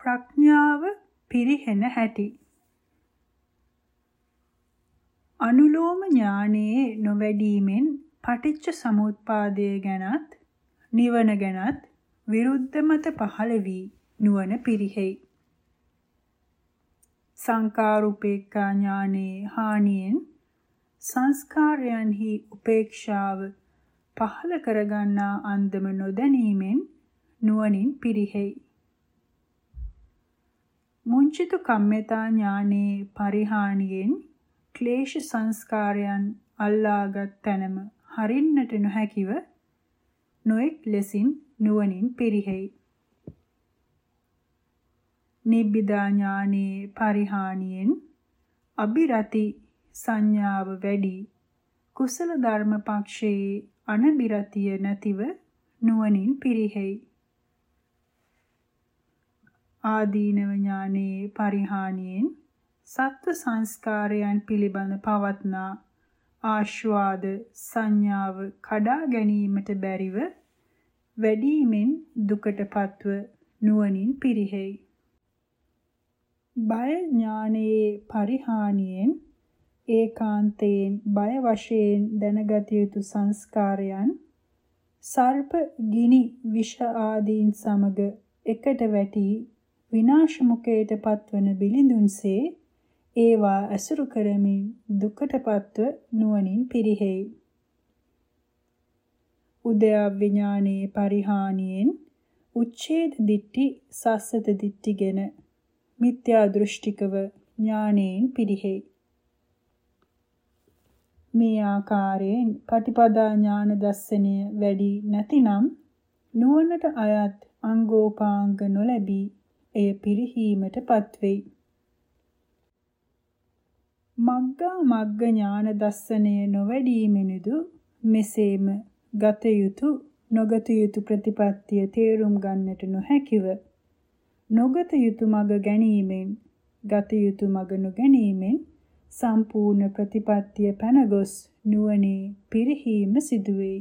ප්‍රඥාව පිරිහෙන හැටි අනුලෝම ඥානයේ නොවැඩීමෙන් පටිච්ච සමුප්පාදය ගැනත් නිවන ගැනත් විරුද්ධ මත පහළ වී නුවණ පිරිහෙයි. සංකාරුපේක්ඛා ඥානයේ හානියෙන් සංස්කාරයන්හි උපේක්ෂාව පහළ කරගන්නා අන්දම නොදැනීමෙන් නුවණින් පිරිහෙයි. මුංචිත කම්මතා ඥානයේ පරිහානියෙන් ක්ලේශ සංස්කාරයන් අල්ලාගත් තැනම හරින්නට නොහැකිව නොඑක් ලෙසින් නුවණින් පිරිහෙයි. නිබ්බිදා ඥානයේ පරිහානියෙන් අබිරති සංඥාව වැඩි කුසල ධර්ම පක්ෂයේ අනබිරතිය නැතිව නුවණින් පිරිහෙයි. ආදීනව ඥානයේ පරිහානියෙන් සත්ව සංස්කාරයන් පිළිබඳ පවත්නා ආශ්වාද සංඥාව කඩා ගැනීමට බැරිව වැඩිමෙන් දුකටපත්ව නුවණින් පිරිහෙයි. බය ඥානයේ පරිහානියෙන් ඒකාන්තයෙන් බය වශයෙන් දැනගත යුතු සංස්කාරයන් සර්ප ගිනි විෂ ආදීන් සමග එකට වැටි විනාශ මුඛයට පත්වන බිලිඳුන්සේ ඒවා ඇසුරු කරමින් දුකටපත්ව නුවණින් පිරිහෙයි. උද්‍යව විඥානයේ පරිහානියෙන් උච්ඡේද දිට්ටි සස්සත දිට්ටිගෙන මිත්‍යා දෘෂ්ටිකව ඥානයෙන් පිරිහෙයි. මේ ආකාරයෙන් පටිපදා ඥාන දර්ශනය වැඩි නැතිනම් නුවණට අයත් අංගෝපාංග නොලැබී එය පිරිහීමටපත් වෙයි. මග්ගා මග්ග ඥාන දස්සනය නොවැඩීමෙනුදු මෙසේම ගත යුතු නොගත යුතු ප්‍රතිපත්තිය තේරුම් ගන්නට නොහැකිව නොගත යුතු මග ගැනීමෙන් ගත යුතු මග නොගැනීමෙන් සම්පූර්ණ ප්‍රතිපත්තිය පැනගොස් නුවණේ පිරිහීම සිදුවේයි.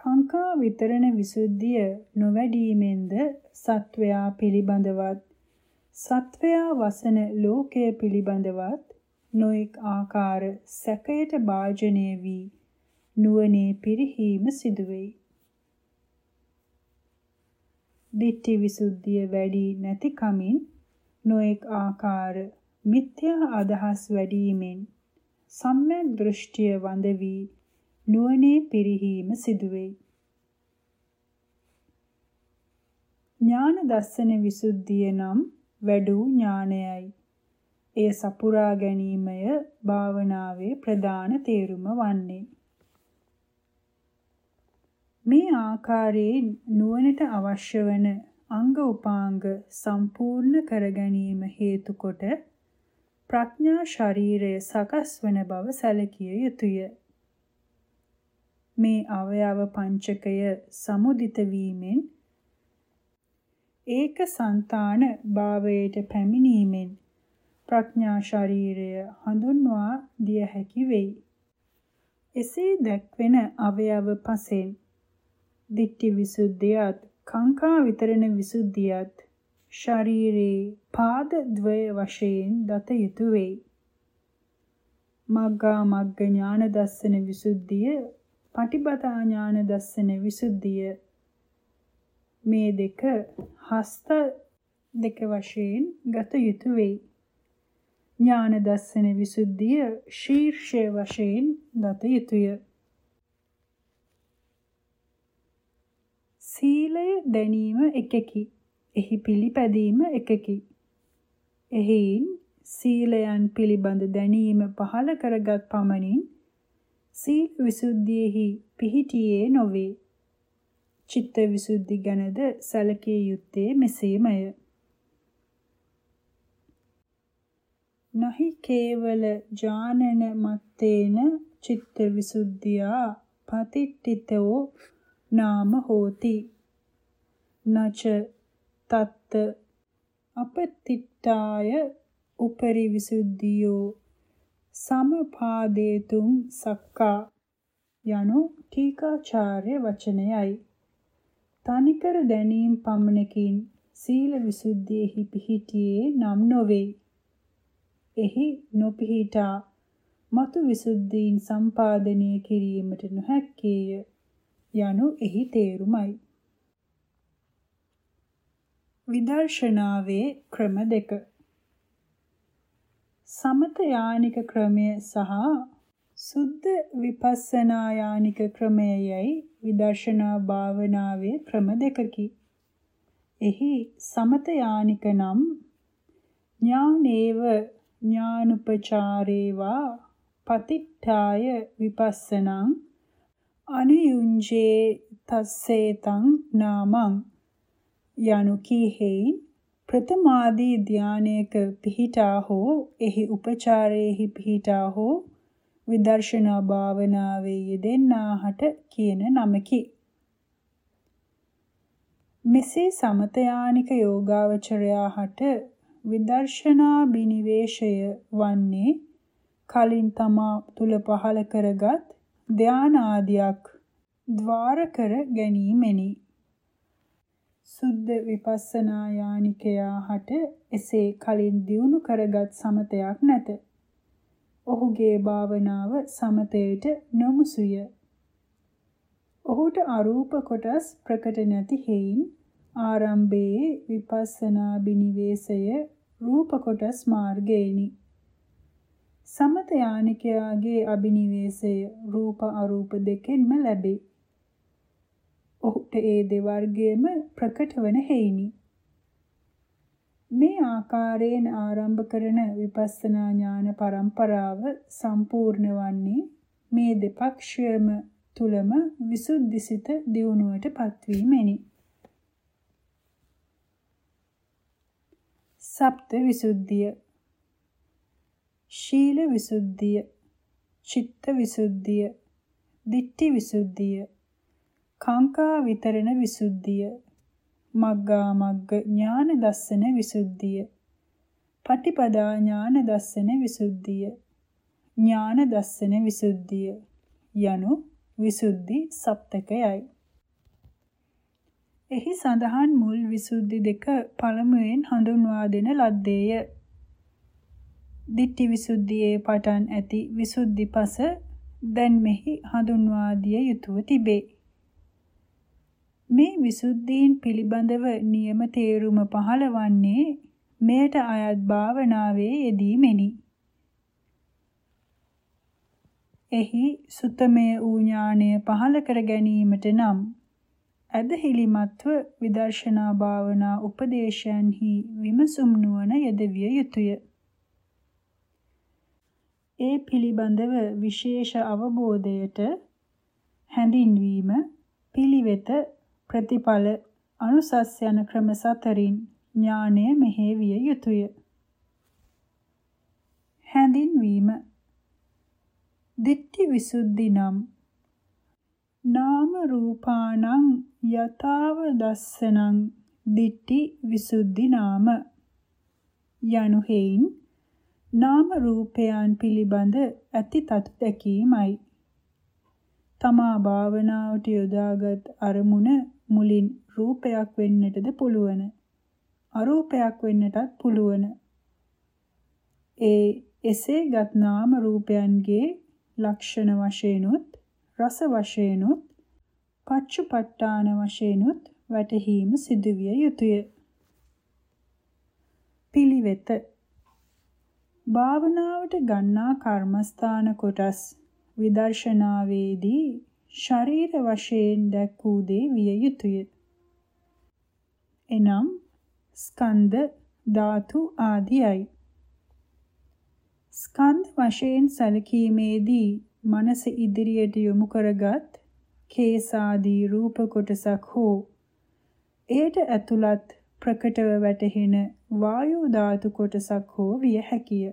කාංකා විතරණ විසුද්ධිය නොවැඩීමෙන්ද සත්වයා පිළිබඳවත් සත්වයා වසන ලෝකය පිළිබඳවත් නොඑක් ආකාර සැකයට භාජනය වී නුවණේ පිරිහීම සිදුවෙයි. දිට්ඨි විසුද්ධිය වැඩි නැති කමින් නොඑක් ආකාර මිත්‍යා අදහස් වැඩිමෙන් සම්‍යක් දෘෂ්ටිය වඳ වී නුවණේ පිරිහීම සිදුවෙයි. ඥාන දස්සන විසුද්ධිය නම් වැඩූ ඥානයයි. එය සපුරා ගැනීමය භාවනාවේ ප්‍රධාන තේරුම වන්නේ. මේ ආකාරයෙන් නුවණට අවශ්‍ය වන අංග උපාංග සම්පූර්ණ කර ගැනීම හේතු කොට ප්‍රඥා ශරීරය සකස් වන බව සැලකිය යුතුය. මේ අවයව පංචකය සමුදිත වීමෙන් ඒක సంతාන භාවයට පැමිණීමෙන් ප්‍රඥා ශරීරය හඳුන්වා දිය හැකි වෙයි. එසේ දැක්වෙන අවයව පසෙන් දිට්ඨි විසුද්ධියත් කාංකා විතරණ විසුද්ධියත් ශරීරේ පාද ද්වය වශයෙන් දත යුතු වෙයි. මග්ගා මග්ග ඥාන දස්සන විසුද්ධිය පටිපදා ඥාන දස්සන විසුද්ධිය මේ දෙක හස්ත දෙක වශයෙන් ගත යුතු වෙයි. ඥාන දස්සන විසුද්ධිය ශීර්ෂය වශයෙන් ගත යුතුය. සීලය දැනීම එකකි. එහි පිළිපැදීම එකකි. එහින් සීලයන් පිළිබඳ දැනීම පහළ කරගත් පමණින් සීල විසුද්ධියෙහි පිහිටියේ නොවේ. චිත්ත විසුද්ධි ගැනද සැලකිය යුත්තේ මෙසේමය. නහි කේවල ඥානන මත්තේන චිත්ත විසුද්ධියා පතිට්ඨිතෝ නාම හෝති නච තත්ත අපතිට්ඨාය උපරි විසුද්ධියෝ සමපාදේතුම් සක්කා යනු ටීකාචාර්ය වචනයයි. තනිකර දැනීම් පමණකින් සීල විසුද්ධියෙහි පිහිටියේ නම් නොවේ. එහි නොපිහිටා මතු විසුද්ධීන් සම්පාදනය කිරීමට නොහැක්කේය යනු එහි තේරුමයි. විදර්ශනාවේ ක්‍රම දෙක සමත යානික ක්‍රමය සහ සුද්ධ විපස්සනා යානික ක්‍රමයයි විදර්ශනා භාවනාවේ ක්‍රම දෙකකි. එහි සමත යානික නම් ඥානේව ඥානුපචාරේවා පතිට්ඨාය විපස්සනං අනුයුංජේ තස්සේතං නාමං යනු කීහෙයින් ප්‍රථමාදී ධානයක පිහිටා හෝ එහි උපචාරයේහි පිහිටා හෝ විදර්ශනා භාවනාවේ යෙදෙන්නාහට කියන නමකි. මෙසේ සමතයානික යෝගාවචරයාහට විදර්ශනා බිනිවේෂය වන්නේ කලින් තමා තුල පහල කරගත් ධාන ආදියක් ద్వාර කර ගැනීමෙනි. සුද්ධ විපස්සනා යානිකයා හට එසේ කලින් දියුණු කරගත් සමතයක් නැත. ඔහුගේ භාවනාව සමතයට නොමුසුය. ඔහුට අරූප කොටස් ප්‍රකට නැති හේයින් ආරම්භයේ විපස්සනා බිනිවේසය රූප කොටස් මාර්ගේනි. සමත යානිකයාගේ අබිනිවේසය රූප අරූප දෙකෙන්ම ලැබේ. ඔහුට ඒ දෙවර්ගයේම ප්‍රකට වන හේිනි. මේ ආකාරයෙන් ආරම්භ කරන විපස්සනා ඥාන පරම්පරාව සම්පූර්ණ වන්නේ මේ දෙපක්ෂයම තුලම විසුද්ධිසිත දියුණුවට පත්වීමෙනි. සප්ත විසුද්ධිය ශීල විසුද්ධිය චිත්ත විසුද්ධිය දිට්ඨි විසුද්ධිය කාංකා විතරණ විසුද්ධිය. මග්ගා මග්ග ඥාන දස්සන විසුද්ධිය. පටිපදා ඥාන දස්සන විසුද්ධිය. ඥාන දස්සන විසුද්ධිය. යනු විසුද්ධි සප්තකයයි. එහි සඳහන් මුල් විසුද්ධි දෙක පළමුවෙන් හඳුන්වා දෙන ලද්දේය. දිට්ඨි විසුද්ධියේ පටන් ඇති විසුද්ධි පස දැන් මෙහි හඳුන්වා දිය යුතුව තිබේ. මේ විසුද්ධීන් පිළිබඳව නියම තේරුම පහළවන්නේ මෙයට අයත් භාවනාවේ යෙදීමෙනි. එහි සුතමය වූ ඥානය පහළ කර ගැනීමට නම් ඇදහිලිමත්ව විදර්ශනා භාවනා උපදේශයන්හි විමසුම් නුවණ යෙදවිය යුතුය. ඒ පිළිබඳව විශේෂ අවබෝධයට හැඳින්වීම පිළිවෙත ප්‍රතිඵල අනුසස් යන ක්‍රම සතරින් ඥානය මෙහෙවිය යුතුය. හැඳින්වීම. දිට්ඨි විසුද්ධි නම්. නාම රූපාණං යතාව දස්සනං දිට්ඨි විසුද්ධි නාම. යනු හේයින් නාම රූපයන් පිළිබඳ ඇති තතු දැකීමයි. තමා භාවනාවට යොදාගත් අරමුණ මුලින් රූපයක් වෙන්නටද පුළුවන්. අරූපයක් වෙන්නටත් පුළුවන්. ඒ එසේගත් නාම රූපයන්ගේ ලක්ෂණ වශයෙන්ුත් රස වශයෙන්ුත් පච්චුපට්ඨාන වශයෙන්ුත් වැටහීම සිදුවිය යුතුය. පිළිවෙත භාවනාවට ගන්නා කර්මස්ථාන කොටස් විදර්ශනාවේදී ශරීර වශයෙන් දැක් වූ දේ විය යුතුය. එනම් ස්කන්ධ ධාතු ආදියයි. ස්කන්ධ වශයෙන් සැලකීමේදී මනස ඉදිරියට යොමු කරගත් කේසාදී රූප කොටසක් හෝ එයට ඇතුළත් ප්‍රකටව වැටහෙන වායු ධාතු කොටසක් හෝ විය හැකිය.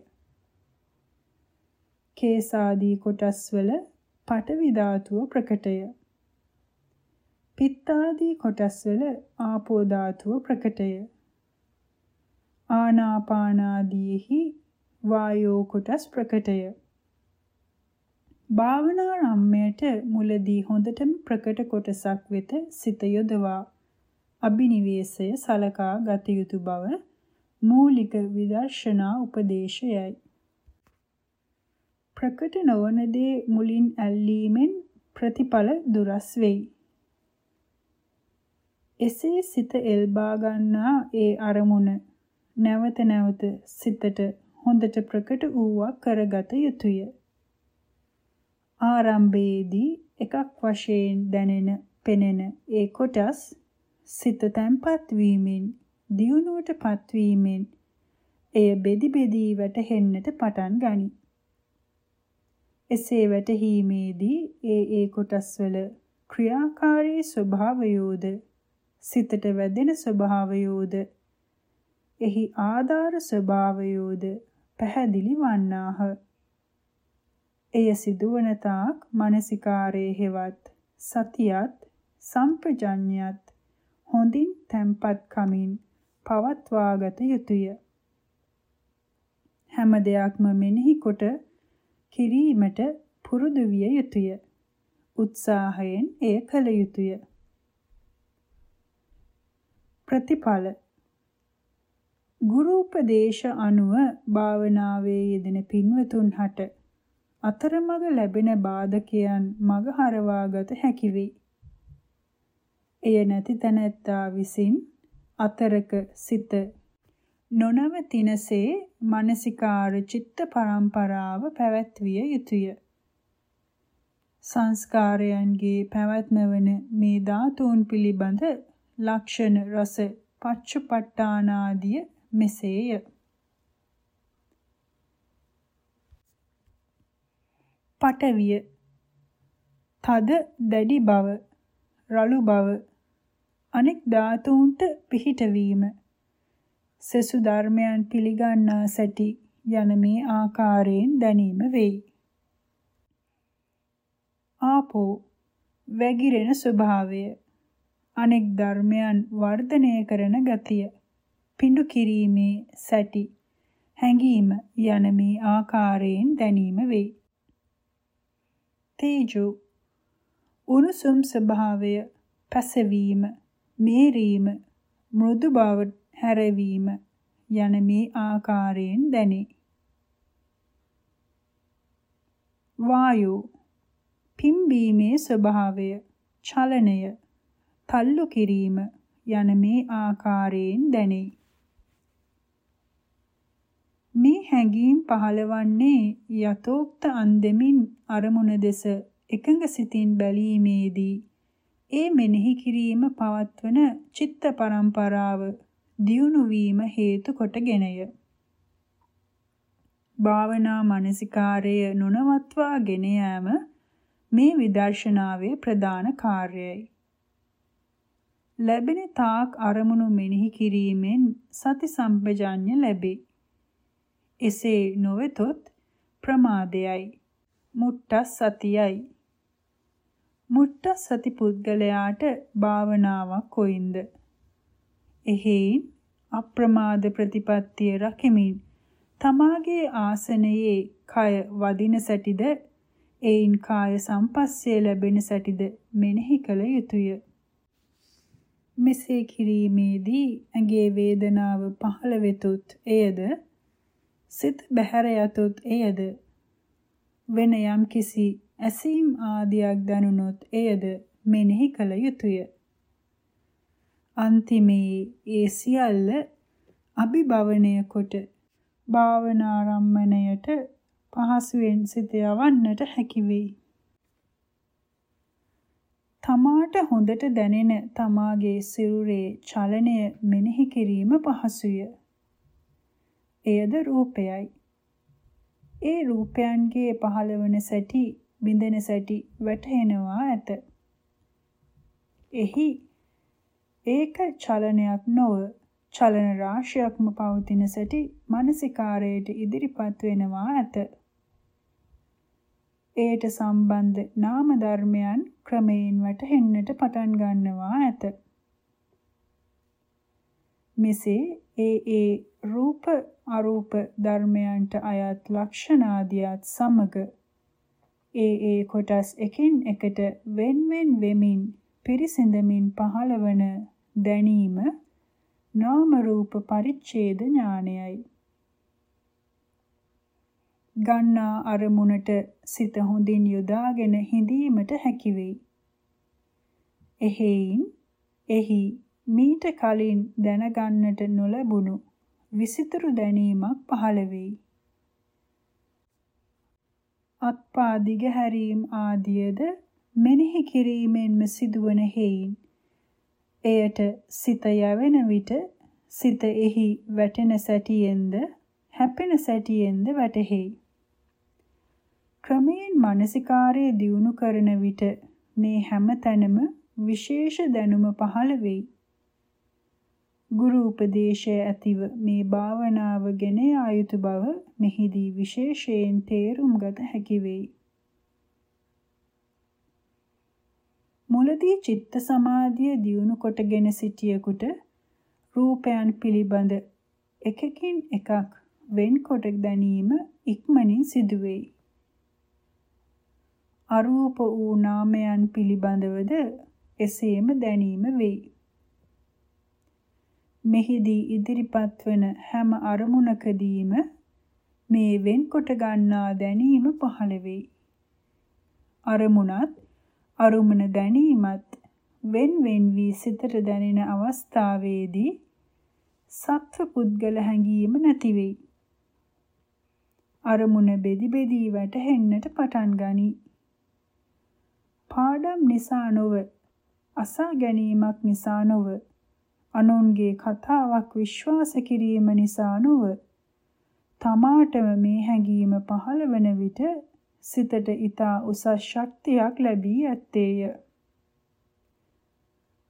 කේසාදී කොටස්වල පඨවි ධාතුව ප්‍රකටය. පිත්තාදී කොටස්වල ආපෝ ධාතුව ප්‍රකටය. ආනාපානාදීහි වායෝ කොටස් ප්‍රකටය. භාවනා රම්මයට මුලදී හොඳටම ප්‍රකට කොටසක් වෙත සිත යොදවා අභිනිවේෂය සලකා ගත යුතු බව මූලික විදර්ශනා උපදේශයයි. ප්‍රකට නොවන දේ මුලින් ඇල්ලීමෙන් ප්‍රතිඵල දුරස් වෙයි. එසේ සිත එල්බා ගන්නා ඒ අරමුණ නැවත නැවත සිතට හොඳට ප්‍රකට වූවක් කරගත යුතුය. ආරම්භයේදී එකක් වශයෙන් දැනෙන පෙනෙන ඒ කොටස් සිත තැම්පත් වීමෙන් දියුණුවට පත්වීමෙන් එය බෙදි බෙදී වැටහෙන්නට පටන් ගනී. එසේ වැටහීමේදී ඒ ඒ කොටස්වල ක්‍රියාකාරී ස්වභාවයෝද සිතට වැදෙන ස්වභාවයෝද එහි ආධාර ස්වභාවයෝද පැහැදිලි වන්නාහ. එය සිදුවන තාක් මානසිකාරයේ හෙවත් සතියත් සම්පජඤ්ඤයත් හොඳින් තැම්පත් කමින් පවත්වාගත යුතුය. හැම දෙයක්ම මෙනෙහි කොට කිරීමට පුරුදු විය යුතුය. උත්සාහයෙන් එය කළ යුතුය. ප්‍රතිඵල ගුරු උපදේශ අනුව භාවනාවේ යෙදෙන පින්වතුන් හට අතරමඟ ලැබෙන බාධකයන් මග හරවාගත හැකි වෙයි. එය නැති තැනැත්තා විසින් අතරක සිත නොනවතිනසේ මානසිකාර චිත්ත පරම්පරාව පැවැත්විය යුතුය. සංස්කාරයන්ගේ පැවැත්ම වන මේ ධාතුන් පිළිබඳ ලක්ෂණ රස පච්චපට්ඨානාදිය මෙසේය. පටවිය තද දැඩි බව රළු බව අනෙක් ධාතුන්ට පිහිටවීම සසු ධර්මයන් පිළිගන්නා සැටි යන මේ ආකාරයෙන් දැනීම වෙයි. ආපෝ වැగిරෙන ස්වභාවය අනෙක් ධර්මයන් වර්ධනය කරන ගතිය පිඬු කිරීමේ සැටි හැඟීම යන මේ ආකාරයෙන් දැනීම වෙයි. තේජෝ උණුසුම් ස්වභාවය පැසවීම මේරීම මෘදු බව හැරවීම යන මේ ආකාරයෙන් දැනේ. වායෝ පිම්බීමේ ස්වභාවය චලනය තල්ලු කිරීම යන මේ ආකාරයෙන් දැනේ. මේ හැඟීම් පහළවන්නේ යතෝක්ත අන්දමින් අරමුණ දෙස එකඟ සිතින් බැලීමේදී ඒ මෙනෙහි කිරීම පවත්වන චිත්ත පරම්පරාව දියුණු වීම හේතු කොටගෙනය. භාවනා මානසිකාරය නොනවත්වා ගෙන යාම මේ විදර්ශනාවේ ප්‍රධාන කාර්යයයි. ලැබෙන තාක් අරමුණු මෙනෙහි කිරීමෙන් සති සම්පජාඤ්ඤ ලැබේ. එසේ නොවෙතොත් ප්‍රමාදයයි මුට්ටස් සතියයි මුට්ටස් සති පුද්ගලයාට භාවනාවක් කොයින්ද එහෙයින් අප්‍රමාද ප්‍රතිපත්තිය රකිමින් තමාගේ ආසනයේ කය වදින සැටිද එයින් කාය සම්පස්සේ ලැබෙන සැටිද මෙනෙහි කළ යුතුය මෙසේ කිරීමේදී ඇගේ වේදනාව පහළ වෙතුත් එයද සිත බැහැර යතොත් එයද වෙන යම් කිසි ඇසීම් ආදියක් දැනුනොත් එයද මෙනෙහි කළ යුතුය. අන්තිමේ ඒ සියල්ල අභිභවනය කොට භාවනාරම්මණයට පහසුවෙන් සිත යවන්නට හැකි වෙයි. තමාට හොඳට දැනෙන තමාගේ සිරුරේ චලනය මෙනෙහි කිරීම පහසුය. එයද රූපයයි. ඒ රූපයන්ගේ පහළවන සැටි බිඳෙන සැටි වැටහෙනවා ඇත. එහි ඒක චලනයක් නොව චලන රාශියක්ම පවතින සැටි මානසිකාරයට ඉදිරිපත් වෙනවා ඇත. එයට සම්බන්ධ නාම ධර්මයන් ක්‍රමයෙන් වැටහෙන්නට පටන් ගන්නවා ඇත. මෙසේ ඒ ඒ රූප අරූප ධර්මයන්ට අයත් ලක්ෂණාදියත් සමග ඒ ඒ කොටස් එකින් එකට wen wen වෙමින් පිරිසිඳමින් පහළවන දැනීම නාම රූප පරිච්ඡේද ඥානයයි. ගන්නා අරමුණට සිත හොඳින් යොදාගෙන හිඳීමට හැකි වෙයි. එහෙයින් එහි මීට කලින් දැනගන්නට නොලැබුණු විසිතුරු දැනීමක් පහළ වෙයි. අත්පා දිගහැරීම් ආදියද මෙනෙහි කිරීමෙන්ම සිදුවන හේයින් එයට සිත යැවෙන විට සිත එහි වැටෙන සැටියෙන්ද හැපෙන සැටියෙන්ද වැටහෙයි. ක්‍රමයෙන් මානසිකාරයේ දියුණු කරන විට මේ හැම තැනම විශේෂ දැනුම පහළ වෙයි. ගුරු උපදේශය ඇතිව මේ භාවනාව ගෙන යා යුතු බව මෙහිදී විශේෂයෙන් තේරුම් ගත හැකි වෙයි. මුලදී චිත්ත සමාධිය දියුණු කොටගෙන සිටියෙකුට රූපයන් පිළිබඳ එකකින් එකක් වෙන්කොට දැනීම ඉක්මනින් සිදුවේයි. අරූප වූ නාමයන් පිළිබඳවද එසේම දැනීම වෙයි. මෙහිදී ඉදිරිපත් වන හැම අරමුණකදීම මේ වෙන්කොට ගන්නා දැනීම පහළ වෙයි. අරමුණත් අරුමන දැනීමත් wen wen වී සිතට දැනෙන අවස්ථාවේදී සත්ව පුද්ගල හැඟීම නැති වෙයි. අරමුණ බෙදි බෙදී වැටහෙන්නට පටන් ගනී. පාඩම් නිසා නොව අසා ගැනීමක් නිසා නොව අනුන්ගේ කතාවක් විශ්වාස කිරීම නිසා නොව තමාටම මේ හැඟීම පහළ වන විට සිතට ඊතා උසස් ශක්තියක් ලැබී ඇත්තේය.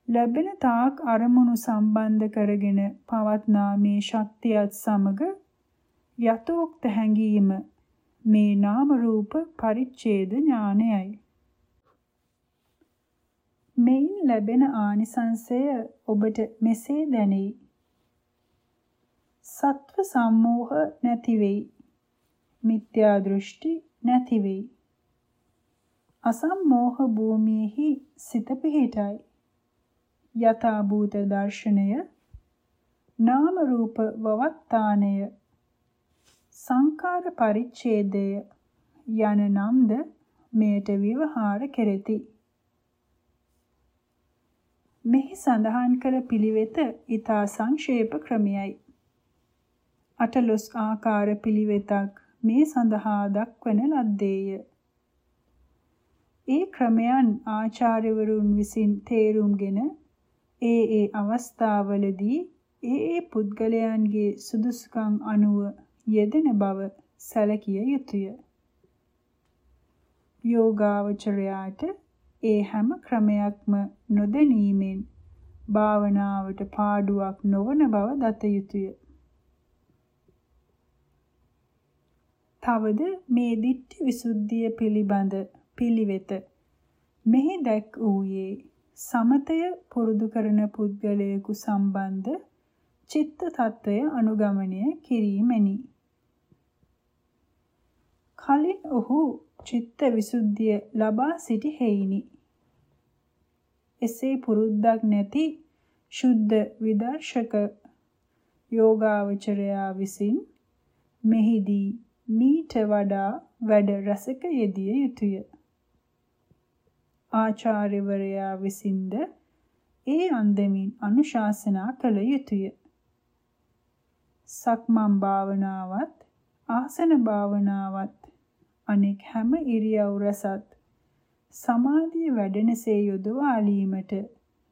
ලැබෙන තාක් අරමුණු සම්බන්ධ කරගෙන පවත්නා මේ ශක්තියත් සමග යතෝක්ත හැඟීම මේ නාම රූප පරිච්ඡේද ඥානයයි. මෙයින් ලැබෙන ආනිසංසය ඔබට මෙසේ දැනෙයි. සත්ව සම්මෝහ නැති වෙයි. මිත්‍යා දෘෂ්ටි නැති වෙයි. අසම්මෝහ භූමියේහි සිත පිහිටයි. යථා භූත දර්ශනය නාම රූප වවත්තානය සංකාර පරිච්ඡේදය යන නම්ද මෙයට විවහාර කෙරෙති. මෙහි සඳහන් කළ පිළිවෙත ඊතා සංක්ෂේප ක්‍රමයයි. අටලොස් ආකාර පිළිවෙතක් මේ සඳහා දක්වන ලද්දේය. ඒ ක්‍රමයන් ආචාර්යවරුන් විසින් තේරුම්ගෙන ඒ ඒ අවස්ථාවලදී ඒ ඒ පුද්ගලයන්ගේ සුදුසුකම් අනුව යෙදෙන බව සැලකිය යුතුය. යෝගාවචරයාට ඒ හැම ක්‍රමයක්ම නොදැනීමෙන් භාවනාවට පාඩුවක් නොවන බව දත යුතුය. තවද මේ දිට්ඨි විසුද්ධිය පිළිබඳ පිළිවෙත මෙහි දැක් වූයේ සමතය පුරුදු කරන පුද්ගලයෙකු සම්බන්ධ චිත්ත tattවය අනුගමනය කිරීමෙනි. කලින් ඔහු චිත්ත විසුද්ධිය ලබා සිටි හේිනි. එසේ පුරුද්දක් නැති ශුද්ධ විදර්ශක යෝගාවචරයා විසින් මෙහිදී මීට වඩා වැඩ රසක යෙදිය යුතුය. ආචාර්යවරයා විසින්ද ඒ අන්දමින් අනුශාසනා කළ යුතුය. සක්මන් භාවනාවත් ආසන භාවනාවත් අනෙක් හැම ඉරියව් රසත් සමාධිය වැඩෙනසේ යොදවාලීමට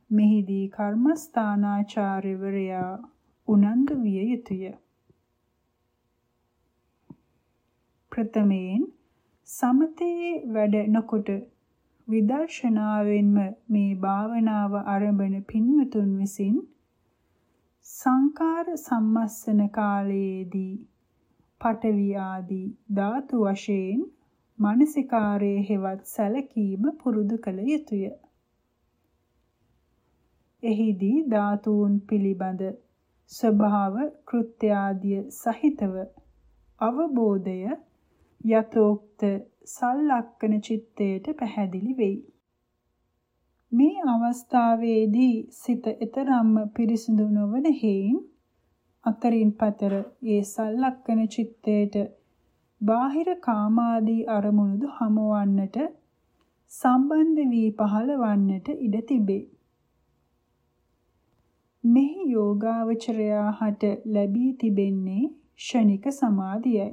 මෙහිදී කර්මස්ථානාචාර්යවරයා උනන්දු විය යුතුය. ප්‍රථමයෙන් සමතේ වැඩ නොකොට විදර්ශනාවෙන්ම මේ භාවනාව ආරම්භන පින්වතුන් විසින් සංකාර සම්මස්සන කාලයේදී පඨවි ආදී ධාතු වශයෙන් මානසිකාරයේ හෙවත් සැලකීම පුරුදු කළ යුතුය. එහිදී ධාතුන් පිළිබඳ ස්වභාව කෘත්‍ය ආදිය සහිතව අවබෝධය යතෝක්ත සල්ලක්කන චිත්තයට පැහැදිලි වෙයි. මේ අවස්ථාවේදී සිත ඊතරම්ම පිරිසිදු නොවන හේයින් අතරින් පතර ඒ සල්ලක්කන චිත්තයට බාහිර කාමාදී අරමුණුදු හමුවන්නට සම්බන්ධ වී පහළවන්නට ඉඩ තිබේ. මෙහි යෝගාවචරයා හට ලැබී තිබෙන්නේ ෂණික සමාධියයි.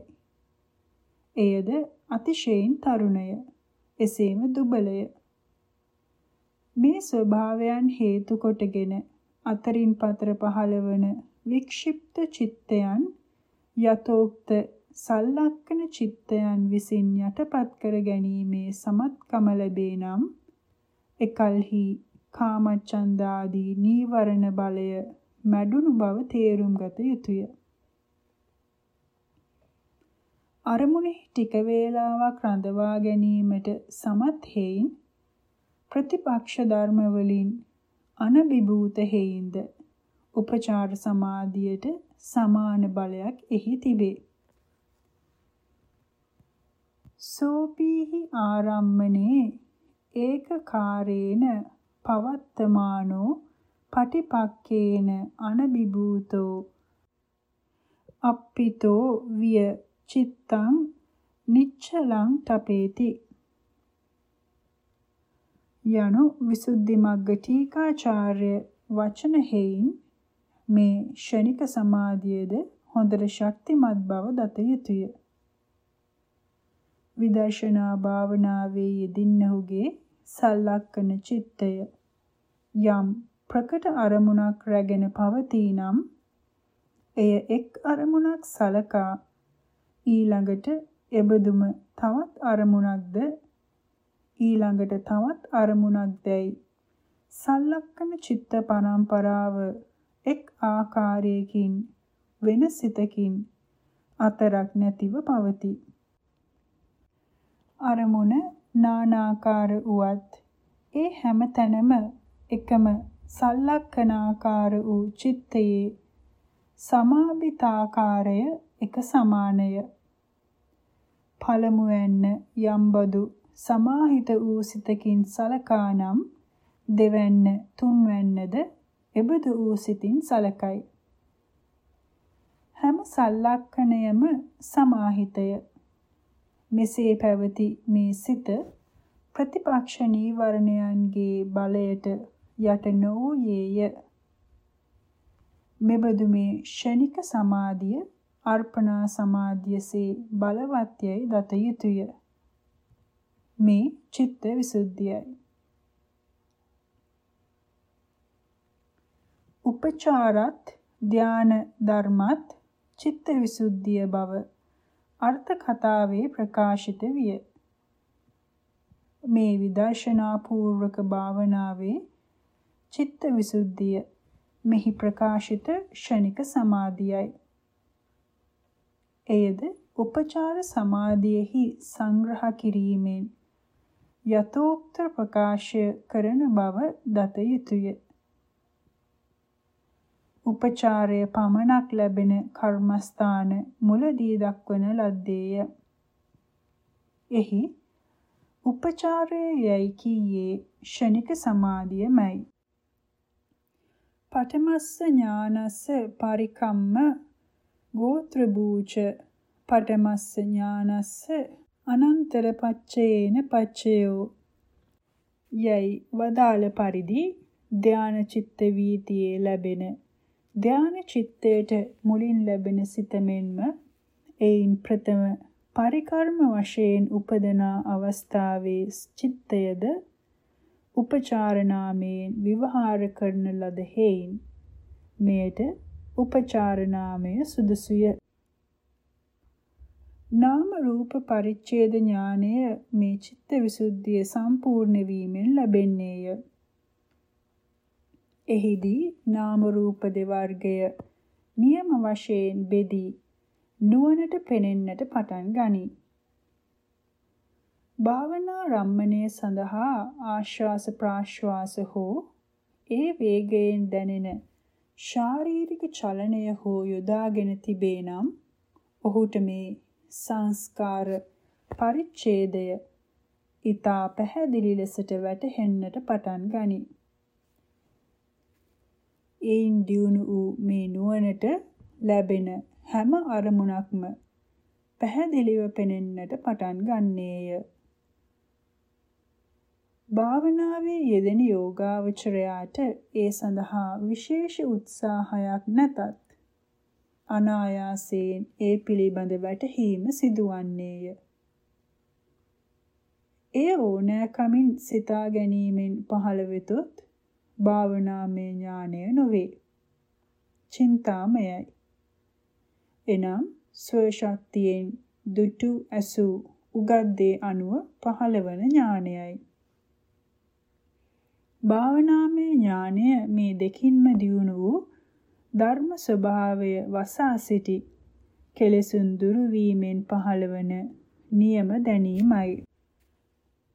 එයද අතිශයින් තරුණය. එසේම දුබලය. මේ ස්වභාවයන් හේතු කොටගෙන අතරින් පතර පහළවන වික්ෂිප්ත චිත්තයන් යතෝක්ත සල්ලක්කන චිත්තයන් විසින් යටපත් කර ගැනීමේ සමත්කම ලැබේ නම් එකල්හි කාමචන්දාදී නීවරණ බලය මැඩුණු බව තේරුම් ගත යුතුය. අරමුණෙහි ටික වේලාවක් රඳවා ගැනීමට සමත් හේයින් ප්‍රතිපක්ෂ ධර්ම වලින් අනබිබූත හේයින්ද උපචාර සමාධියට සමාන බලයක් එහි තිබේ. සෝපීහි ආරම්මනේ ඒකකාරේන පවත්තමානෝ පටිපක්කේන අනබිබූතෝ අප්පිතෝ විය චිත්තං නිච්චලං තපේති යනු විසුද්ධි මග්ග ටීකාචාර්ය වචන හේයින් මේ ෂණික සමාධියද හොඳට ශක්තිමත් බව දත යුතුය. විදර්ශනා භාවනාවේ යෙදින්නහුගේ සල්ලක්කන චිත්තය යම් ප්‍රකට අරමුණක් රැගෙන පවතිනම් එය එක් අරමුණක් සලකා ඊළඟට එබඳුම තවත් අරමුණක්ද ඊළඟට තවත් අරමුණක් දැයි සල්ලක්කන චිත්ත පරම්පරාව එක් ආකාරයකින් වෙන සිතකින් අතරක් නැතිව පවතී. අරමුණ නානාකාර උවත් ඒ හැම තැනම එකම සල්ලක්කනාකාර වූ චිත්තයේ සමාබිතාකාරය එක සමානය. පළමුවැන්න යම්බදු සමාහිත වූ සිතකින් සලකානම් දෙවැන්න තුන්වැන්නද එබඳු වූ සිතින් සලකයි. හැම සල්ලක්කණයම සමාහිතය. මෙසේ පැවති මේ සිත ප්‍රතිපක්ෂ නීවරණයන්ගේ බලයට යට නොවූයේය. මෙබඳු මේ ෂණික සමාධිය අර්පණා සමාධියසේ බලවත් යයි දත යුතුය. මේ චිත්ත විසුද්ධියයි. උපචාරත් ධාන ධර්මත් චිත්ත විසුද්ධිය බව අර්ථ කතාවේ ප්‍රකාශිත විය. මේ විදර්ශනා පූර්වක භාවනාවේ චිත්ත විසුද්ධිය මෙහි ප්‍රකාශිත ෂණික සමාධියයි. එයද උපචාර සමාධියෙහි සංග්‍රහ කිරීමෙන් යතෝක්ත ප්‍රකාශය කරන බව දත යුතුය. උපචාරය පමණක් ලැබෙන කර්මස්ථාන මුලදී දක්වන ලද්දේය. එහි උපචාරය යයි කීයේ ෂණික සමාධියමයි. පඨමස්ස ඥානස්ස පරිකම්ම ගෝත්‍ර බූච පඨමස්ස ඥානස්ස අනන්තර පච්චයේන පච්චයෝ. යයි වදාළ පරිදි ධාන චිත්ත වීතියේ ලැබෙන ධාන චිත්තයට මුලින් ලැබෙන සිත මෙන්ම එයින් ප්‍රථම පරිකර්ම වශයෙන් උපදනා අවස්ථාවේ චිත්තයද උපචාර නාමයෙන් විවහාර කරන ලද හේයින් මෙයට උපචාර නාමය සුදුසුය. නාම රූප පරිච්ඡේද ඥානය මේ චිත්ත විසුද්ධිය සම්පූර්ණ වීමෙන් ලැබෙන්නේය. එහිදී නාම රූප දෙවර්ගය නියම වශයෙන් බෙදී නුවණට පෙනෙන්නට පටන් ගනී. භාවනා රම්මණය සඳහා ආශ්වාස ප්‍රාශ්වාස හෝ ඒ වේගයෙන් දැනෙන ශාරීරික චලනය හෝ යොදාගෙන තිබේ නම් ඔහුට මේ සංස්කාර පරිච්ඡේදය ඊතා පැහැදිලි ලෙසට වැටහෙන්නට පටන් ගනී. එයින් දියුණු වූ මේ නුවණට ලැබෙන හැම අරමුණක්ම පැහැදිලිව පෙනෙන්නට පටන් ගන්නේය. භාවනාවේ යෙදෙන යෝගාවචරයාට ඒ සඳහා විශේෂ උත්සාහයක් නැතත් අනායාසයෙන් ඒ පිළිබඳ වැටහීම සිදුවන්නේය. එය ඕනෑකමින් සිතා ගැනීමෙන් පහළ වෙතොත් භාවනාමය ඥානය නොවේ. චින්තාමයයි. එනම් ස්වශක්තියෙන් දුටු ඇසු උගද්දේ අනුව පහළවන ඥානයයි. භාවනාමය ඥානය මේ දෙකින්ම දියුණු වූ ධර්ම ස්වභාවය වසා සිටි කෙලෙසුන් දුරු වීමෙන් පහළවන නියම දැනීමයි.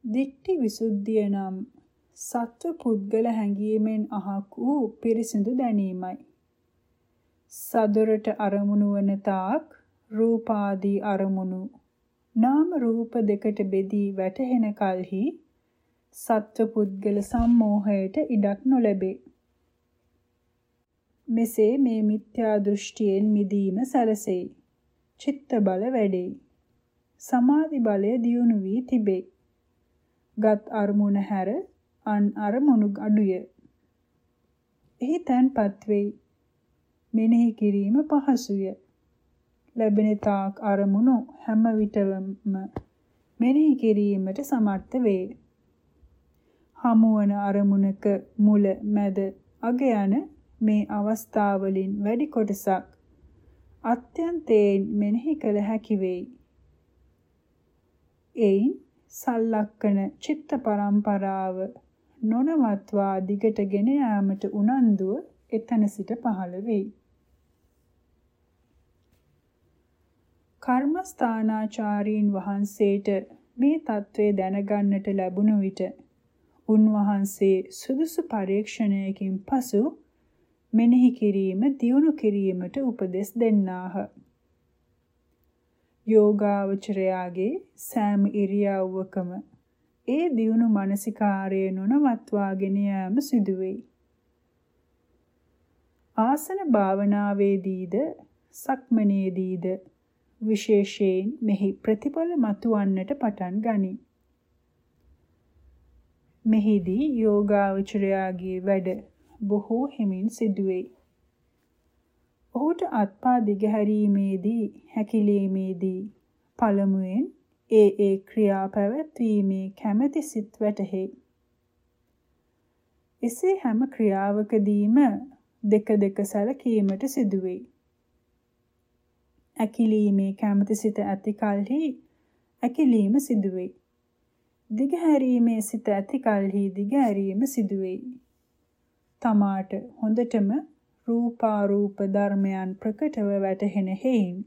දික්ටි විසුද්ධිය නම් සත්ව පුද්ගල හැඟීමෙන් අහක් වූ පිරිසිදු දැනීමයි. සදොරට අරමුණු වන තාක් රූපාදී අරමුණු නාම රූප දෙකට බෙදී වැටහෙන කලෙහි සත්ව පුද්ගල සම්මෝහයට ඉඩක් නොලැබේ. මෙසේ මේ මිත්‍යා දෘෂ්ටියෙන් මිදීම සැලසෙයි. චිත්ත බල වැඩෙයි. සමාධි බලය දියුණු වී තිබේ. ගත් අරමුණ හැර අන් අරමුණු අඩුය. එහි තැන්පත් වෙයි. මෙනෙහි කිරීම පහසුය. ලැබෙන තාක් අරමුණු හැම විටම මෙනෙහි කිරීමට සමර්ථ වේ. හමුවන අරමුණක මුල මැද අග යන මේ අවස්ථාවලින් වැඩි කොටසක් අත්‍යන්තයෙන් මෙනෙහි කළ හැකි වෙයි. එයින් සල්ලක්කන චිත්ත පරම්පරාව නොනවත්වා දිගට ගෙන යාමට උනන්දුව එතන සිට පහළ වෙයි. කර්මස්ථානාචාරීන් වහන්සේට මේ தત્ත්වය දැනගන්නට ලැබුණ විට උන්වහන්සේ සුදුසු පරීක්ෂණයකින් පසු මෙනෙහි කිරීම දියුණු කිරීමට උපදෙස් දෙන්නාහ. යෝගාවචරයාගේ සෑම ඉරියව්වකම ඒ දියුණු මානසිකාරය නොනවත්වාගෙන යාම සිදුවෙයි. ආසන භාවනාවේදීද සක්මනේදීද විශේෂයෙන් මෙහි ප්‍රතිඵල මතුවන්නට පටන් ගනී. මෙහිදී යෝගාවචරයාගේ වැඩ බොහෝ හිමින් සිදුවේ. ඔහුට අත්පා දිගහැරීමේදී හැකිලීමේදී පළමුවෙන් ඒ ඒ ක්‍රියා පැවැත්වීමේ කැමැති සිත් වැටහෙයි. එසේ හැම ක්‍රියාවකදීම දෙක දෙක සැලකීමට සිදුවේ. ඇකිලීමේ කැමැති සිත ඇති කලෙහි ඇකිලීම සිදුවේ. දිගහැරීමේ සිත ඇති කලෙහි දිගහැරීම සිදුවේයි. තමාට හොඳටම රූපාරූප ධර්මයන් ප්‍රකටව වැටහෙන හේයින්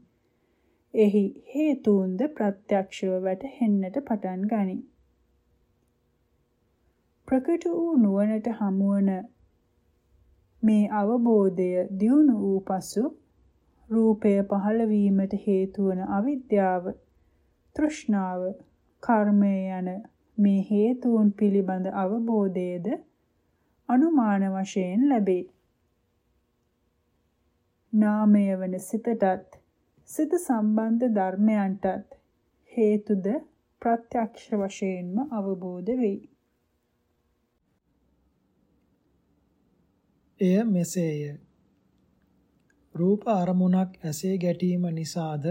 එහි හේතුන්ද ප්‍රත්‍යක්ෂව වැටහෙන්නට පටන් ගනී. ප්‍රකට වූ නුවණට හමුවන මේ අවබෝධය දියුණු වූ පසු රූපය පහළ වීමට හේතු වන අවිද්‍යාව තෘෂ්ණාව කර්මය යන මේ හේතුන් පිළිබඳ අවබෝධයේද අනුමාන වශයෙන් ලැබේ. නාමය වන සිතටත් සිත සම්බන්ධ ධර්මයන්ටත් හේතුද ප්‍රත්‍යක්ෂ වශයෙන්ම අවබෝධ වෙයි. එය මෙසේය. රූප අරමුණක් ඇසේ ගැටීම නිසාද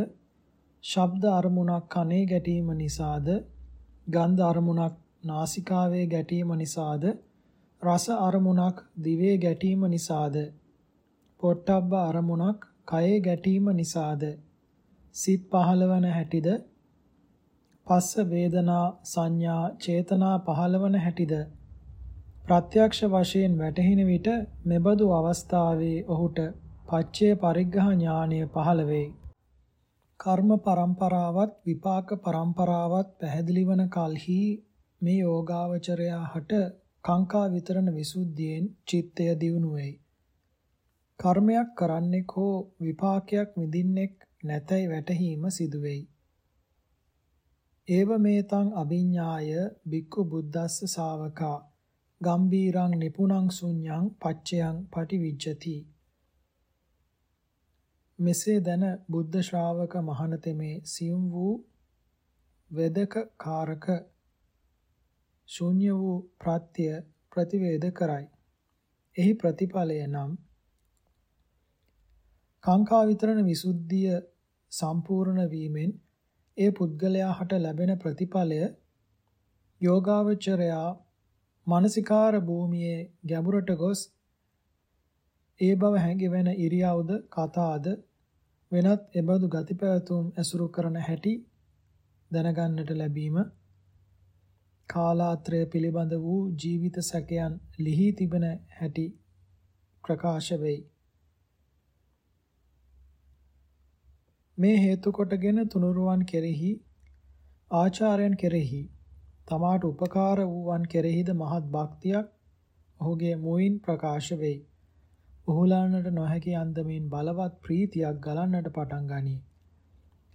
ශබ්ද අරමුණක් කනේ ගැටීම නිසාද ගන්ධ අරමුණක් නාසිකාවේ ගැටීම නිසාද? රස අරමුණක් දිවේ ගැටීම නිසාද? පොට්ටබ්බ අරමුණක් කයේ ගැටීම නිසාද? සිත් පහළවන හැටිද? පස්ස වේදනා සංඥා චේතනා පහළවන හැටිද? ප්‍රත්‍යක්ෂ වශයෙන් වැටහෙන විට මෙබඳු අවස්ථාවේ ඔහුට පච්චේ පරිග්‍රහ ඥානය පහළ වෙයි කර්ම પરම්පරාවත් විපාක પરම්පරාවත් පැහැදිලි වන කලෙහි මේ යෝගාවචරයා හට කාංකා විතරණ විසුද්ධියෙන් චිත්තය දියුණු වෙයි. කර්මයක් කරන්නෙක් හෝ විපාකයක් විඳින්නෙක් නැතයි වැටහීම සිදු වෙයි. ඒව මේතං අභිඤ්ඤාය බික්කු බුද්දස්ස ශාවකා ගම්බීරං නිපුණං ශුඤ්ඤං පච්චයං පටිවිජ්ජති මෙසේ දැන බුද්ධ ශ්‍රාවක මහණතෙමේ සියුම් වූ වේදක කාරක ශූන්‍ය වූ ප්‍රත්‍ය ප්‍රතිවේද කරයි. එහි ප්‍රතිඵලය නම් කාංකා විතරණ විසුද්ධිය සම්පූර්ණ වීමෙන් ඒ පුද්ගලයා හට ලැබෙන ප්‍රතිඵලය යෝගාවචරයා මානසිකාර භූමියේ ගැඹුරට ගොස් ඒ බව හැඟෙවෙන ඉරියව්ද කතාද වෙනත් එබඳු ගති පැවතුම් ඇසුරු කරන හැටි දැනගන්නට ලැබීම කාලාත්‍රය පිළිබඳ වූ ජීවිත සැකයන් ලිහි තිබෙන හැටි ප්‍රකාශ වෙයි. මේ හේතු කොටගෙන තුනුරුවන් කෙරෙහි ආචාර්යයන් කෙරෙහි තමාට උපකාර වූවන් කෙරෙහිද මහත් භක්තියක් ඔහුගේ මුවින් ප්‍රකාශ වෙයි. ඔහුලානට නොහැකි අන්දමින් බලවත් ප්‍රීතියක් ගලන්නට පටන් ගනී.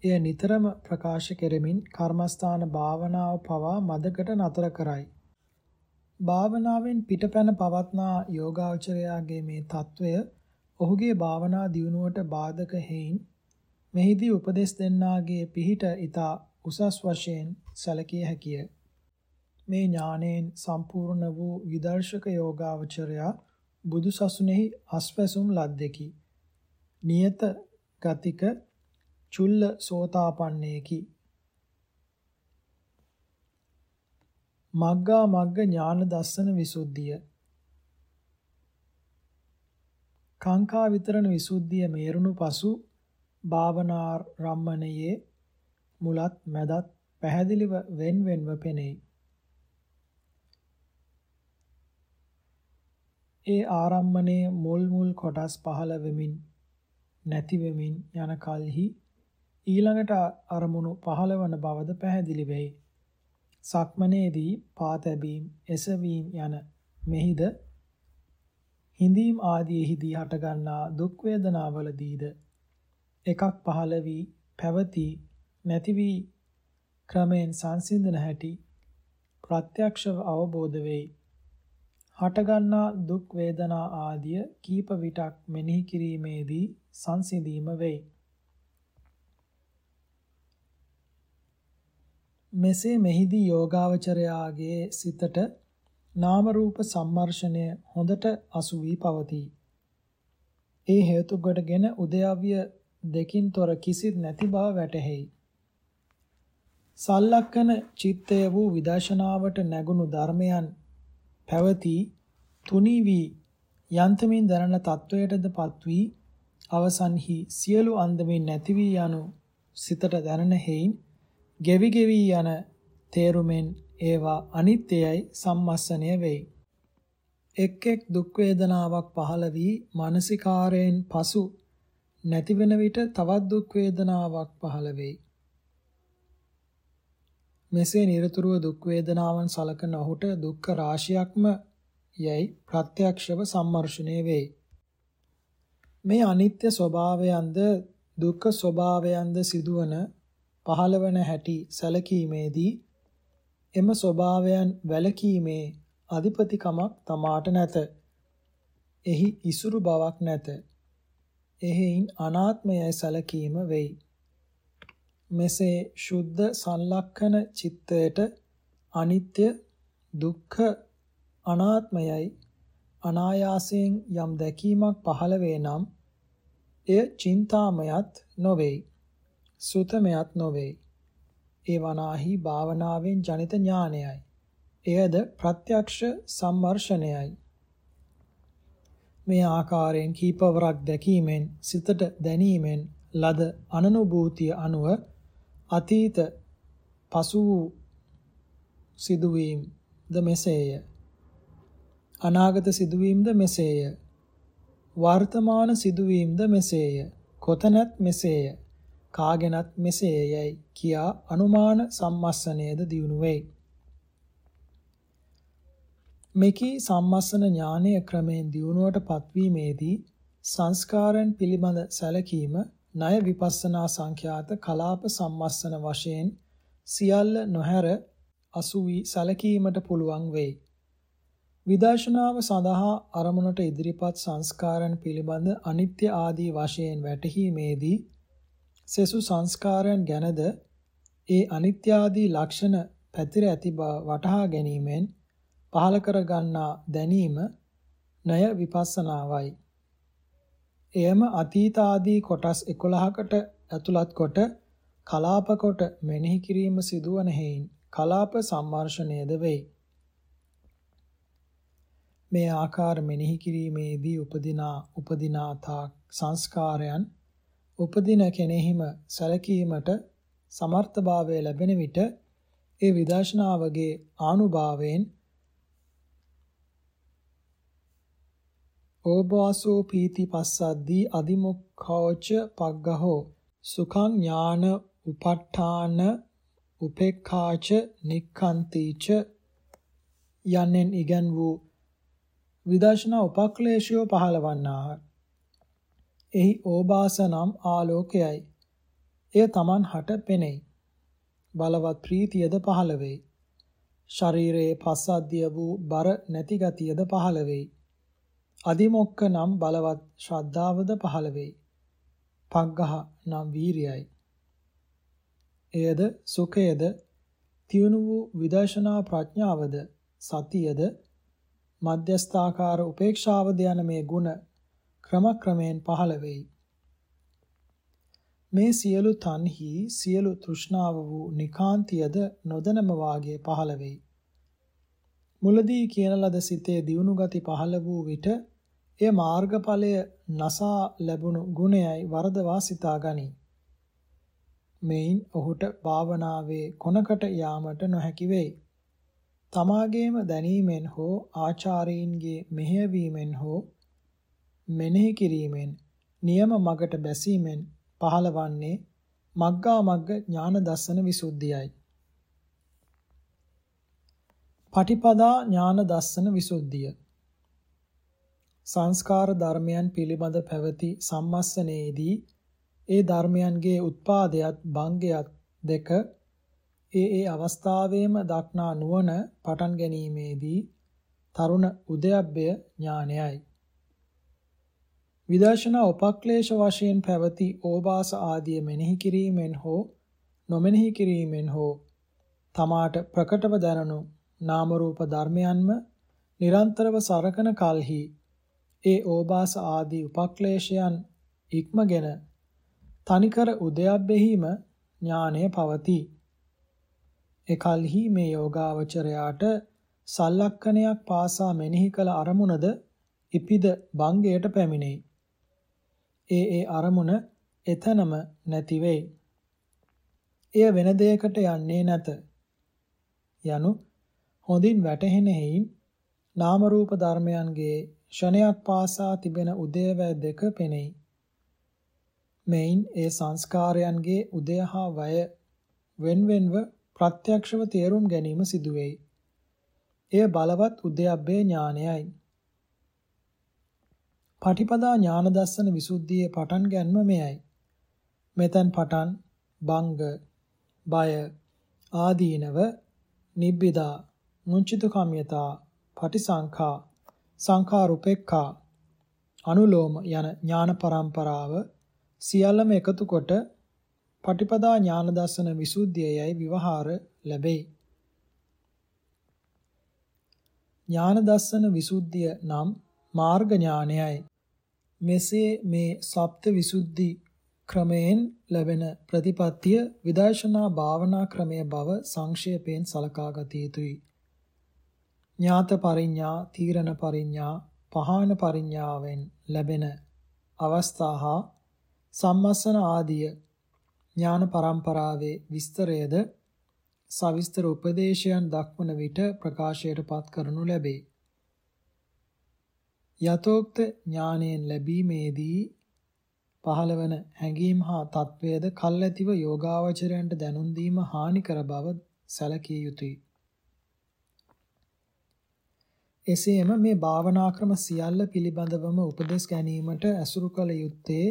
එය නිතරම ප්‍රකාශ කෙරෙමින් කර්මස්ථාන භාවනාව පවා මදකට නතර කරයි. භාවනාවෙන් පිටපැන පවත්නා යෝගාචරයාගේ මේ తত্ত্বය ඔහුගේ භාවනා දියුණුවට බාධක හේයින් මෙහිදී උපදෙස් දෙන්නාගේ පිහිට ඊතා උසස් වශයෙන් සැලකිය හැකිය. මේ ඥාණයෙන් සම්පූර්ණ වූ විදර්ශක යෝගාවචරයා බුදු සසුනේහි අස්වැසුම් ලද්දෙකි. නියත ගතික චුල්ල සෝතාපන්නේකි. මග්ගා මග්ග ඥාන දස්සන විසුද්ධිය කාංකා විතරණ විසුද්ධිය මේරුණු පසු භාවනා රම්මණයේ මුලත් මැදත් පැහැදිලිව wen wenව පෙනෙයි. ඒ ආරම්මණයේ මුල් මුල් කොටස් පහළ වෙමින් නැති වෙමින් යන කල්හි ඊළඟට අරමුණු පහළවන බවද පැහැදිලි වෙයි. සක්මනේදී පාතැබීම් එසවීම යන මෙහිද හිඳීම් ආදීෙහිදී හටගන්නා දුක් වේදනාවලදීද එකක් පහළ වී පැවති නැති වී ක්‍රමෙන් සංසිඳන හැටි ප්‍රත්‍යක්ෂව අවබෝධ වෙයි. හටගන්නා දුක් වේදනා ආදිය කීප විටක් මෙනෙහි කිරීමේදී සංසිඳීම වෙයි. මෙසේ මෙහිදී යෝගාවචරයාගේ සිතට නාම රූප සම්මර්ෂණය හොඳට අසු වී පවතී. ඒ හේතු කොටගෙන උදයවිය දෙකින් තොර කිසිත් නැති බව වැටහෙයි. සල්ලක්කන චිත්තය වූ විදර්ශනාවට නැගුණු ධර්මයන් පැවති තුනී වී යන්තමින් දරන තත්වයටද පත් වී අවසන්හි සියලු අන්දමින් නැති වී යනු සිතට දැනෙන හේයින් ගෙවි ගෙවි යන තේරුමෙන් ඒවා අනිත්‍යයි සම්මස්සනය වෙයි. එක් එක් දුක් වේදනාවක් පහළ වී මානසිකාරයෙන් පසු නැතිවෙන විට තවත් දුක් වේදනාවක් පහළ වෙයි. මෙසේ නිරතුරුව දුක් වේදනාවන් සලකන ඔහුට දුක්ඛ රාශියක්ම යයි ප්‍රත්‍යක්ෂව සම්මර්ෂණය වේ. මේ අනිත්‍ය ස්වභාවයන්ද දුක්ඛ ස්වභාවයන්ද සිදුවන පහළවන හැටි සැලකීමේදී එම ස්වභාවයන් වැළකීමේ අධිපතිකමක් තමාට නැත. එහි ඉසුරු බවක් නැත. එහෙයින් අනාත්මයයි සැලකීම වෙයි. මෙසේ ශුද්ධ සන්ලක්ෂණ චිත්තයට අනිත්‍ය දුක්ඛ අනාත්මයයි අනායාසයෙන් යම් දැකීමක් පහළ වේ නම් එය චින්තාමයත් නොවේයි සුතමයත් නොවේයි. ඒ වනාහි භාවනාවෙන් ජනිත ඥානයයි. එයද ප්‍රත්‍යක්ෂ සම්මර්ෂණයයි මේ ආකාරයෙන් කීපවරක් දැකීමෙන් සිතට දැනීමෙන් ලද අනනුභූතිය අනුව අතීත පසු වූ සිදුවීම් ද මෙසේය. අනාගත සිදුවීම්ද මෙසේය. වර්තමාන සිදුවීම්ද මෙසේය. කොතනත් මෙසේය. කාගෙනත් මෙසේයයි කියා අනුමාන සම්මස්සනයේද දියුණු වෙයි. මෙකී සම්මස්සන ඥානය ක්‍රමෙන් දියුණුවට පත්වීමේදී සංස්කාරයන් පිළිබඳ සැලකීම ණය විපස්සනා සංඛ්‍යාත කලාප සම්මස්සන වශයෙන් සියල්ල නොහැර අසු වී සැලකීමට පුළුවන් වෙයි. විදර්ශනාව සඳහා අරමුණට ඉදිරිපත් සංස්කාරයන් පිළිබඳ අනිත්‍ය ආදී වශයෙන් වැටහීමේදී සෙසු සංස්කාරයන් ගැනද ඒ අනිත්‍ය ආදී ලක්ෂණ පැතිර ඇති බව වටහා ගැනීමෙන් පහල කර ගන්නා දැනීම ණය විපස්සනාවයි. එයම අතීත ආදී කොටස් 11කට ඇතුළත් කොට කලාප කොට මෙනෙහි කිරීම සිදුවන හේයින් කලාප සම්මර්ෂණයද වෙයි. මේ ආකාර මෙනෙහි කිරීමේදී උපදිනා උපදිනාතා සංස්කාරයන් උපදින කෙනෙහිම සැලකීමට සමර්ථභාවය ලැබෙන විට ඒ විදර්ශනාවගේ ආනුභාවයෙන් ඕබාසෝ පීති පස්සද්දී අදිමුක්ඛෝච පග්ගහෝ සුඛං ඥාන උපට්ඨාන උපේක්ඛාච නික්ඛන්තිච යන්නෙන් ඉගන් වූ විදර්ශනා උපක්ලේශය පහළවන්නාහ. එහි ඕබාස නම් ආලෝකයයි. එය Taman හට පෙනෙයි. බලවත් ප්‍රීතියද පහළ වෙයි. ශරීරයේ පස්සද්ධිය වූ බර නැති ගතියද පහළ වෙයි. අදිමොක්ක නම් බලවත් ශ්‍රද්ධාවද පහළ වෙයි. පග්ගහ නම් වීරියයි. එයද සුඛයද තියුණු වූ විදර්ශනා ප්‍රඥාවද සතියද මධ්‍යස්ථාකාර උපේක්ෂාවද යන මේ ගුණ ක්‍රමක්‍රමයෙන් පහළ වෙයි. මේ සියලු තන්හි සියලු තෘෂ්ණාව වූ නිකාන්තියද නොදනම වාගේ පහළ වෙයි. මුලදී කියන ලද සිතේ දියුණු ගති පහළ වූ විට එය මාර්ගඵලය නසා ලැබුණු ගුණයයි වරදවා සිතා ගනී. මෙයින් ඔහුට භාවනාවේ කොනකට යාමට නොහැකි වෙයි. තමාගේම දැනීමෙන් හෝ ආචාරීන්ගේ මෙහෙයවීමෙන් හෝ මෙනෙහි කිරීමෙන් නියම මගට බැසීමෙන් පහළවන්නේ මග්ගා මග්ග ඥාන දස්සන විසුද්ධියයි. පටිපදා ඥාන දස්සන විසුද්ධිය සංස්කාර ධර්මයන් පිළිබඳ පැවති සම්මස්සනයේදී ඒ ධර්මයන්ගේ උත්පාදයක් භංගයක් දෙක ඒ ඒ අවස්ථාවේම දක්නා නුවණ පටන් ගැනීමේදී තරුණ උදයබ්බය ඥානයයි. විදර්ශනා උපක්ලේශ වශයෙන් පැවති ඕබාස ආදිය මෙනෙහි කිරීමෙන් හෝ නොමෙනෙහි කිරීමෙන් හෝ තමාට ප්‍රකටව දැනනු නාම රූප ධර්මයන්ම නිරන්තරව සරකන කලෙහි ඒ ඕබාස ආදී උපක්ලේශයන් ඉක්මගෙන තනිකර උදයබ්බෙහිම ඥානය පවතී. එකල්හි මේ යෝගාවචරයාට සල්ලක්කණයක් පාසා මෙනෙහි කළ අරමුණද ඉපිද බංගයට පැමිණෙයි. ඒ ඒ අරමුණ එතනම නැති වෙයි. එය වෙන දෙයකට යන්නේ නැත. යනු හොඳින් වැටහෙන හේයින් නාම රූප ධර්මයන්ගේ ෂණයක් පාසා තිබෙන උදේවැය දෙක පෙනෙයි. මෙයින් ඒ සංස්කාරයන්ගේ උදය හා වය වෙන්වෙන්ව ප්‍රත්‍යක්ෂව තේරුම් ගැනීම සිදුවේයි. එය බලවත් උද්‍යප්පේ ඥානයයි. පටිපදා ඥාන දස්සන විසුද්ධියේ පටන් ගැනීම මෙයයි. මෙතෙන් පටන් බංග, බය, ආදීනව, නිබ්බිදා, මුංචිත කම්යතා, පටිසංඛා, සංඛාරුපෙක්ඛා, අනුලෝම යන ඥාන පරම්පරාව සියල්ලම එකතු කොට පටිපදා ඥාන දර්ශන විසුද්ධියයි විවහාර ලැබේ. ඥාන දර්ශන විසුද්ධිය නම් මාර්ග ඥානයයි. මෙසේ මේ සප්ත විසුද්ධි ක්‍රමයෙන් ලැබෙන ප්‍රතිපත්තිය විදර්ශනා භාවනා ක්‍රමය බව සංක්ෂේපයෙන් සලකා ගත යුතුයි. ඥාත පරිඥා, තීරණ පරිඥා, පහාන පරිඥාවෙන් ලැබෙන අවස්ථා හා සම්මස්සන ආදිය ඥාන පරම්පරාවේ විස්තරයද සවිස්තර උපදේශයන් දක්වන විට ප්‍රකාශයට පත් කරනු ලැබේ. යතෝක්ත ඥානයෙන් ලැබීමේදී පහළවන හැඟීම් හා තත්වයේද කල්ැතිව යෝගාවචරයන්ට දැනුම් දීම හානිකර බව සැලකිය යුතුය. එසේම මේ භාවනා ක්‍රම සියල්ල පිළිබඳවම උපදෙස් ගැනීමට ඇසුරු කළ යුත්තේ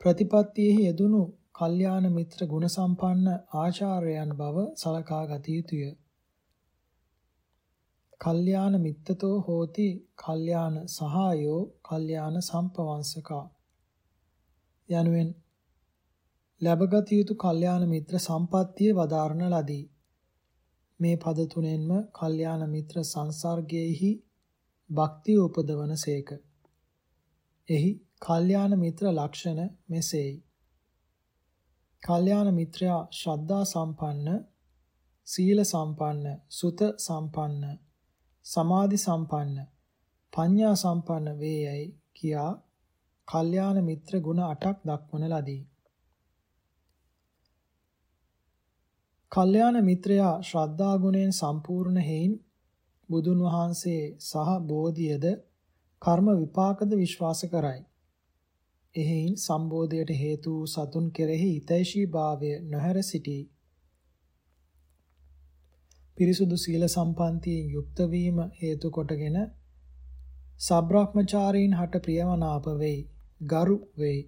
ප්‍රතිපත්තියෙහි යෙදුණු කල්යාණ මිත්‍ර ගුණ සම්පන්න ආචාර්යයන් බව සලකා ගත යුතුය. කල්යාණ මිත්තතෝ හෝති කල්යාණ සහායෝ කල්යාණ සම්පවංශකා යනුවෙන් ලැබගත යුතු කල්යාණ මිත්‍ර සම්පත්තිය වදාරන ලදී. මේ පද තුනෙන්ම කල්යාණ මිත්‍ර සංසර්ගයේහි භක්තිය උපදවන සේක. එහි කල්යාණ මිත්‍ර ලක්ෂණ මෙසේයි. කල්යාණ මිත්‍රයා ශ්‍රද්ධා සම්පන්න, සීල සම්පන්න, සුත සම්පන්න, සමාධි සම්පන්න, පඤ්ඤා සම්පන්න වේයයි කියා කල්යාණ මිත්‍ර ගුණ 8ක් දක්වන ලදී. කල්යාණ මිත්‍රයා ශ්‍රද්ධා ගුණයෙන් සම්පූර්ණ හේයින් බුදුන් වහන්සේ සහ බෝධියද කර්ම විපාකද විශ්වාස කරයි. එහෙයින් සම්බෝධයට හේතු සතුන් කෙරෙහි හිතෛෂී භාවය නොහැර සිටී. පිරිසුදු සීල සම්පන්තියෙන් යුක්ත වීම හේතු කොටගෙන සබ්‍රාහ්මචාරීන් හට ප්‍රියමනාප වෙයි, ගරු වෙයි,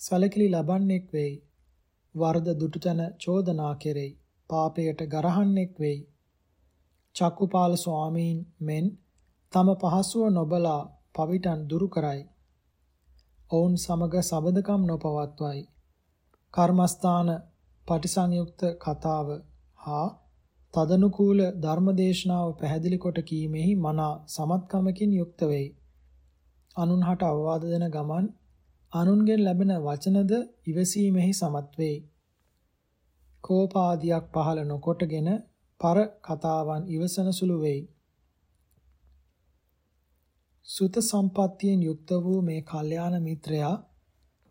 සලකිලි ලබන්නෙක් වෙයි, වර්ධ දුටුතන චෝදනා කෙරෙයි, පාපයට ගරහන්නෙක් වෙයි. චක්කුපාල ස්වාමීන් මෙන් තම පහසුව නොබලා පවිටන් දුරු කරයි. ඔවුන් සමග සබදකම් නොපවත්වයි. කර්මස්ථාන පටිසංයුක්ත කතාව හා තදනුකූල ධර්මදේශනාව පැහැදිලි කොට කීමෙහි මනා සමත්කමකින් යුක්ත වෙයි. අනුන්හට අවවාද දෙන ගමන් අනුන්ගෙන් ලැබෙන වචනද ඉවසීමෙහි සමත් වෙයි. කෝපාදියක් පහළ නොකොටගෙන පර කතාවන් ඉවසන සුළු වෙයි. සුත සම්පත්තියෙන් යුක්ත වූ මේ කල්යාණ මිත්‍රයා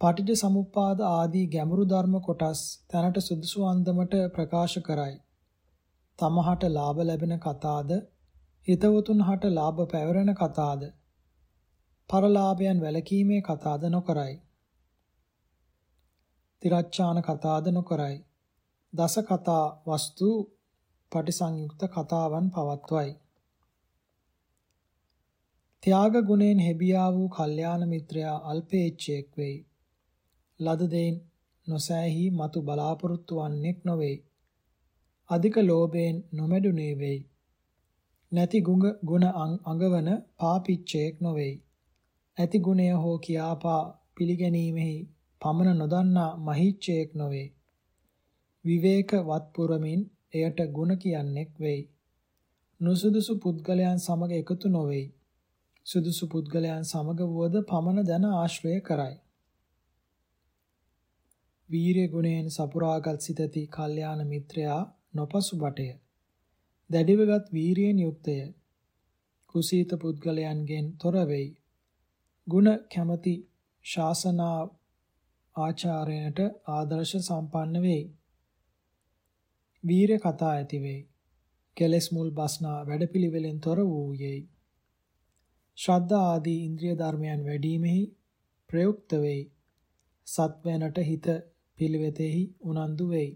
පටිච්ච සමුප්පාද ආදී ගැඹුරු ධර්ම කොටස් තැනට සුදුසු අන්දමට ප්‍රකාශ කරයි. තමහට ලාභ ලැබෙන කතාද හිතවතුන් හට ලාභ පැවරෙන කතාද පරලාභයන් වැළකීමේ කතාද නොකරයි. තිරච්ඡාන කතාද නොකරයි. දස කතා වස්තු පටිසංයුක්ත කතාවන් පවත්වයි. ත්‍යාග ගුණයෙන් හෙබියා වූ කල්යාණ මිත්‍රයා අල්පේච්ඡයෙක් වෙයි. ලද දෙයින් නොසෑහි මතු බලාපොරොත්තු වන්නේක් නොවේ. අධික ලෝභයෙන් නොමැඩුනේ වෙයි. නැති ගුණ ගුණ අඟවන පාපිච්චයෙක් නොවේයි. ඇති ගුණය හෝ කියාපා පිළිගැනීමෙහි පමණ නොදන්නා මහිච්චයෙක් නොවේ. විවේක වත්පුරමින් එයට ගුණ කියන්නෙක් වෙයි. නුසුදුසු පුද්ගලයන් සමග එකතු නොවේයි. සුදුසු පුද්ගලයන් සමග වුවද පමණ දැන ආශ්‍රය කරයි. වීරිය ගුණයෙන් සපුරාගත් සිතති කල්යාණ මිත්‍රයා නොපසු බටය. දැඩිවගත් වීරියෙන් යුක්තය. කුසීත පුද්ගලයන්ගෙන් තොර වෙයි. ගුණ කැමැති ශාසනා ආචාර්යයට ආදර්ශ සම්පන්න වෙයි. වීර කතා ඇති වෙයි. කෙලස් මුල් බස්නා වැඩපිළිවෙලෙන් තොර වූයේයි. ශ්‍රද්ධා ආදී ඉන්ද්‍රිය ධර්මයන් වැඩිමෙහි ප්‍රයුක්ත වෙයි. සත්වැනට හිත පිළිවෙතෙහි උනන්දු වෙයි.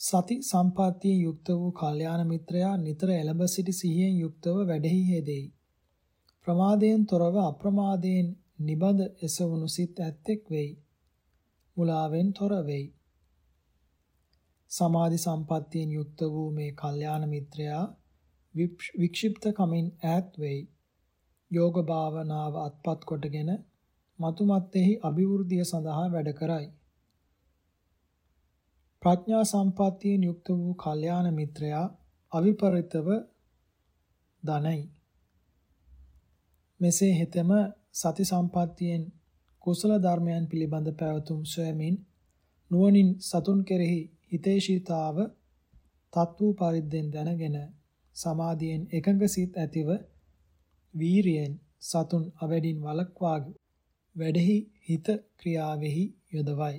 සති සම්පත්තියෙන් යුක්ත වූ කල්යාණ මිත්‍රයා නිතර එළඹ සිටි සිහියෙන් යුක්තව වැඩෙහි හෙදෙයි. ප්‍රමාදයෙන් තොරව අප්‍රමාදයෙන් නිබඳ එසවුණු සිත් ඇත්තෙක් වෙයි. මුලාවෙන් තොර වෙයි. සමාධි සම්පත්තියෙන් යුක්ත වූ මේ කල්යාණ මිත්‍රයා වික්ෂිප්ත කමින් ඈත් වෙයි. යෝග භාවනාව අත්පත් කොටගෙන මතුමත්ෙහි අභිවෘද්ධිය සඳහා වැඩ කරයි. ප්‍රඥා සම්පත්තියෙන් යුක්ත වූ කල්යාණ මිත්‍රයා අවිපරිතව දනයි. මෙසේ හෙතෙම සති සම්පත්තියෙන් කුසල ධර්මයන් පිළිබඳ පැවතුම් සොයමින් නුවණින් සතුන් කෙරෙහි හිතේශීතාව තත් වූ පරිද්දෙන් දැනගෙන සමාධියෙන් එකඟ සිත් ඇතිව වීරියෙන් සතුන් අවැඩින් වළක්වා වැඩෙහි හිත ක්‍රියාවෙහි යොදවයි.